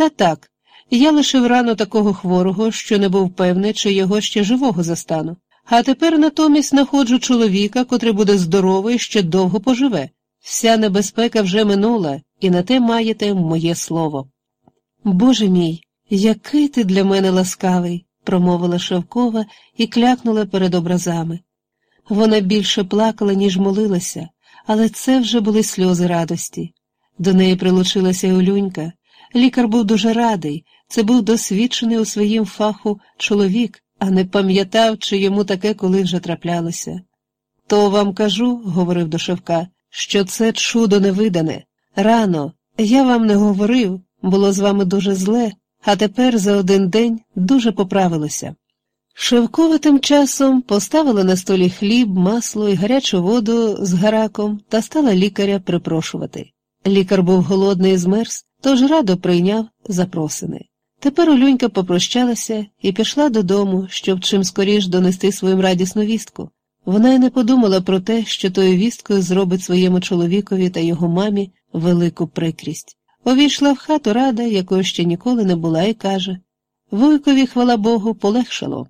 Та так, я лишив рано такого хворого, що не був певний, чи його ще живого застану. А тепер натомість знаходжу чоловіка, котрий буде здоровий, ще довго поживе. Вся небезпека вже минула, і на те маєте моє слово. Боже мій, який ти для мене ласкавий, промовила Шевкова і клякнула перед образами. Вона більше плакала, ніж молилася, але це вже були сльози радості. До неї прилучилася Олюнька. Лікар був дуже радий, це був досвідчений у своїм фаху чоловік, а не пам'ятав, чи йому таке коли вже траплялося. То вам кажу, говорив до Шевка, що це чудо невидане. Рано, я вам не говорив, було з вами дуже зле, а тепер за один день дуже поправилося. Шевкова тим часом поставила на столі хліб, масло і гарячу воду з гараком та стала лікаря припрошувати. Лікар був голодний і змерз, тож радо прийняв запросини. Тепер Олюнька попрощалася і пішла додому, щоб чим скоріш донести своїм радісну вістку. Вона й не подумала про те, що тою вісткою зробить своєму чоловікові та його мамі велику прикрість. Увійшла в хату рада, якої ще ніколи не була, і каже Вуйкові, хвала Богу, полегшало.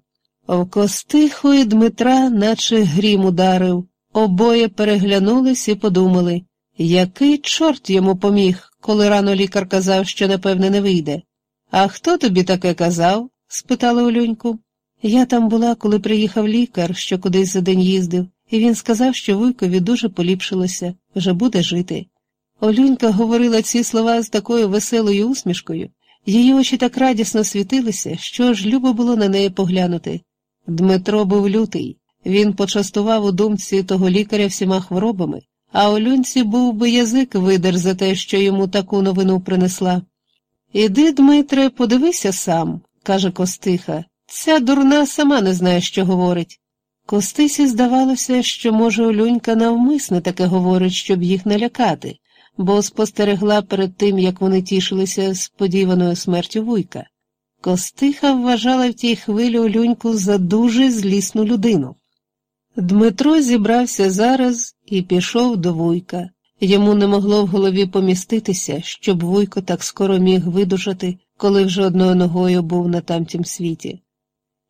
В Костиху Дмитра, наче грім ударив, обоє переглянулись і подумали, який чорт йому поміг, коли рано лікар казав, що напевне не вийде. А хто тобі таке казав? спитала Олюньку. Я там була, коли приїхав лікар, що кудись за день їздив, і він сказав, що Вуйкові дуже поліпшилося, вже буде жити. Олюнька говорила ці слова з такою веселою усмішкою, її очі так радісно світилися, що ж любо було на неї поглянути. Дмитро був лютий, він почастував у думці того лікаря всіма хворобами, а Олюнці був би язик видер за те, що йому таку новину принесла. Іди, Дмитре, подивися сам, каже Костиха. Ця дурна сама не знає, що говорить. Костисі здавалося, що, може, Олюнька навмисне таке говорить, щоб їх налякати, бо спостерегла перед тим, як вони тішилися сподіваною смертю вуйка. Костиха вважала в тій хвилі Олюньку за дуже злісну людину. Дмитро зібрався зараз і пішов до вуйка. Йому не могло в голові поміститися, щоб вуйко так скоро міг видужати, коли вже одною ногою був на тамтім світі.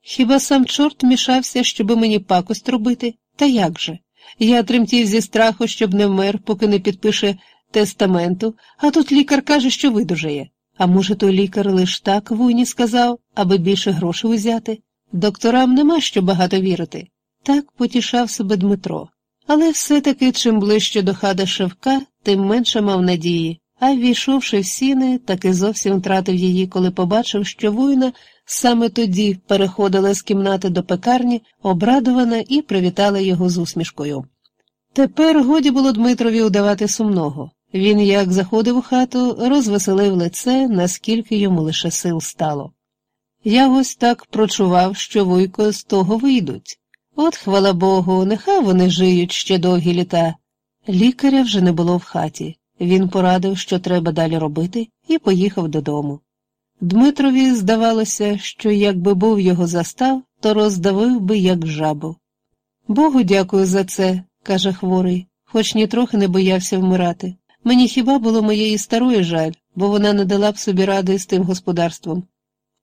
Хіба сам чорт мішався, щоби мені пакость робити? Та як же? Я тремтів зі страху, щоб не вмер, поки не підпише тестаменту, а тут лікар каже, що видужає. А може, той лікар лиш так вуйні сказав, аби більше грошей узяти? Докторам нема що багато вірити. Так потішав себе Дмитро. Але все-таки чим ближче до хада Шевка, тим менше мав надії, а ввійшовши в сіни, таки зовсім втратив її, коли побачив, що вуйна саме тоді переходила з кімнати до пекарні, обрадована і привітала його з усмішкою. Тепер годі було Дмитрові удавати сумного. Він, як заходив у хату, розвеселив лице, наскільки йому лише сил стало. Я ось так прочував, що вуйко з того вийдуть. От, хвала Богу, нехай вони жиють ще довгі літа. Лікаря вже не було в хаті. Він порадив, що треба далі робити, і поїхав додому. Дмитрові здавалося, що якби був його застав, то роздавив би, як жабу. Богу дякую за це, каже хворий, хоч нітрохи не боявся вмирати. Мені хіба було моєї старої жаль, бо вона не дала б собі ради з тим господарством.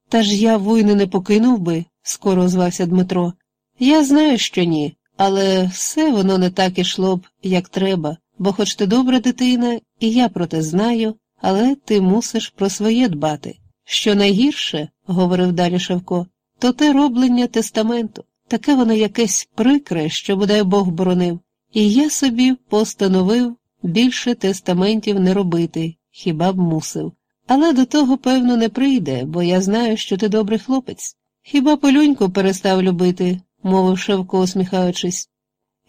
Та ж я войни не покинув би, скоро озвався Дмитро. Я знаю, що ні, але все воно не так ішло б, як треба, бо хоч ти добра дитина, і я про те знаю, але ти мусиш про своє дбати. Що найгірше, говорив далі Шевко, то те роблення тестаменту, таке воно якесь прикре, що бодай Бог боронив, і я собі постановив більше тестаментів не робити, хіба б мусив. Але до того, певно, не прийде, бо я знаю, що ти добрий хлопець. Хіба полюньку перестав любити, мовив Шевко, усміхаючись.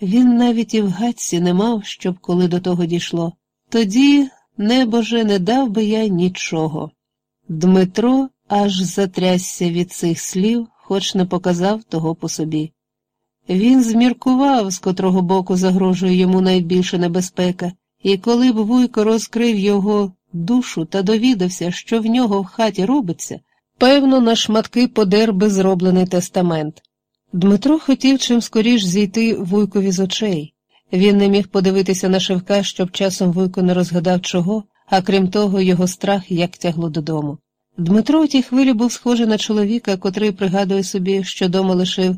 Він навіть і в гадці не мав, щоб коли до того дійшло. Тоді, небоже, не дав би я нічого. Дмитро аж затрясся від цих слів, хоч не показав того по собі. Він зміркував, з котрого боку загрожує йому найбільша небезпека, і коли б Вуйко розкрив його душу та довідався, що в нього в хаті робиться, певно, на шматки подер би зроблений тестамент. Дмитро хотів чим скоріш зійти Вуйкові з очей. Він не міг подивитися на Шевка, щоб часом Вуйко не розгадав чого, а крім того, його страх як тягло додому. Дмитро у тій хвилі був схожий на чоловіка, котрий пригадує собі, що дома лишив